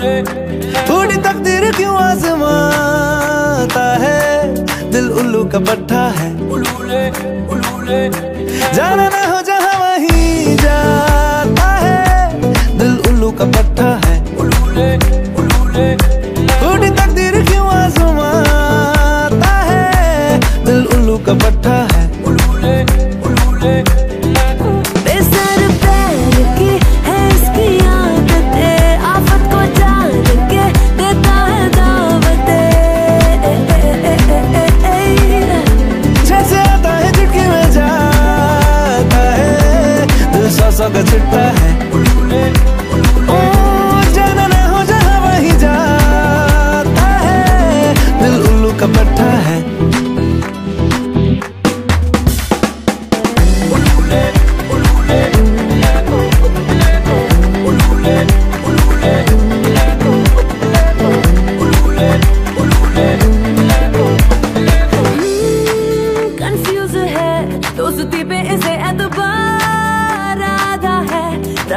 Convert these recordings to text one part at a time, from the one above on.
थोड़ी तकदीर क्यों आजमाता है? दिल उल्लू का पट्टा है। जाना ना हो जहाँ वहीं जाता है। दिल उल्लू का पट्टा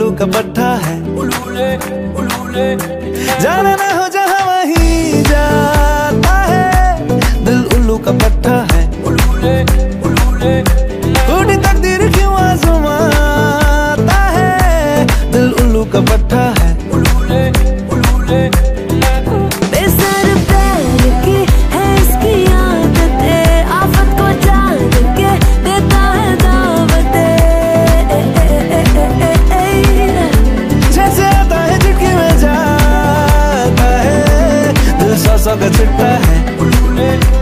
उल्लू का पट्टा है। जाना ना हो जहाँ वहीं जाता लगता है।